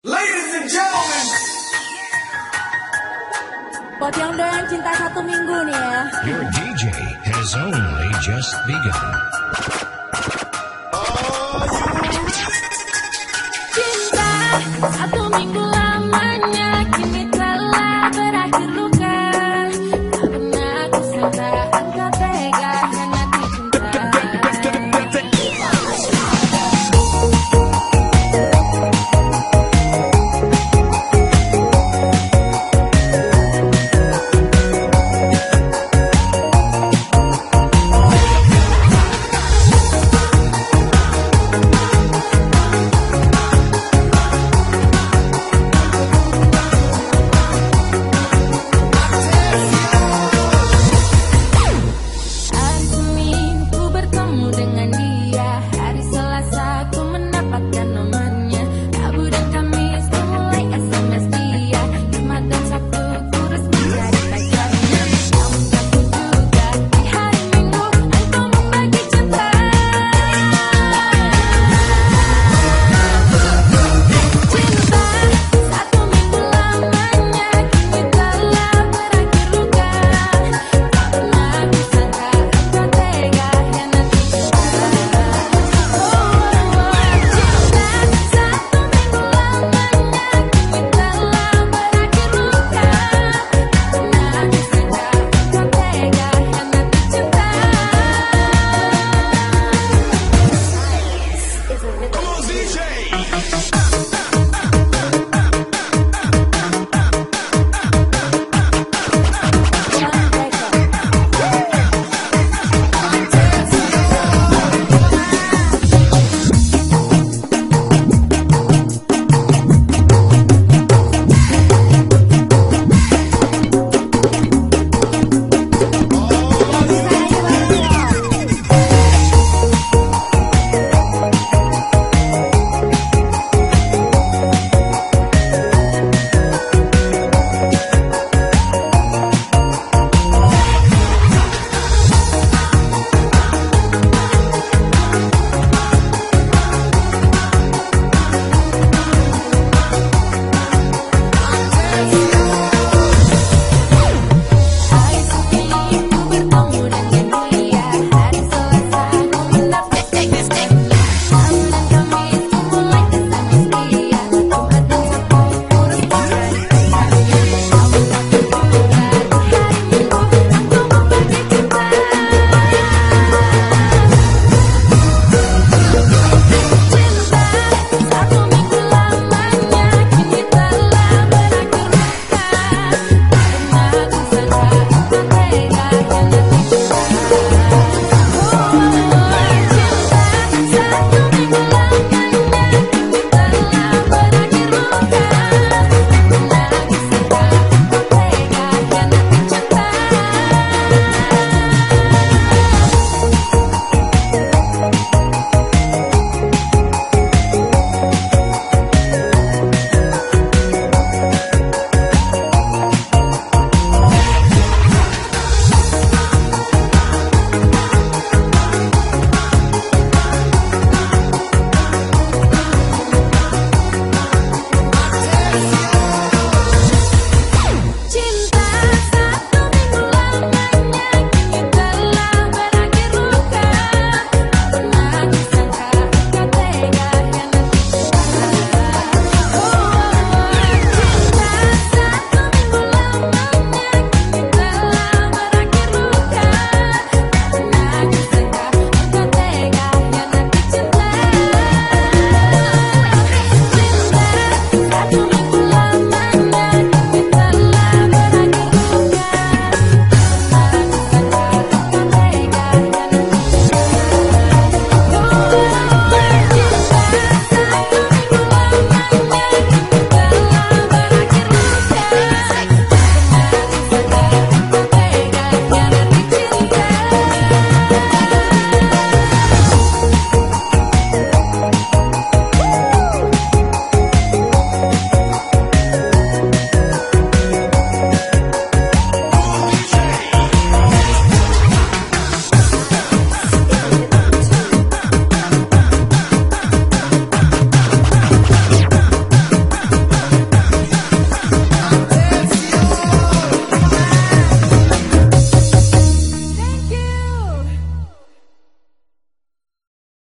Ladies and gentlemen, Buat yang doyan cinta satu minggu nih ya. Your DJ has only just begun. Cinta satu minggu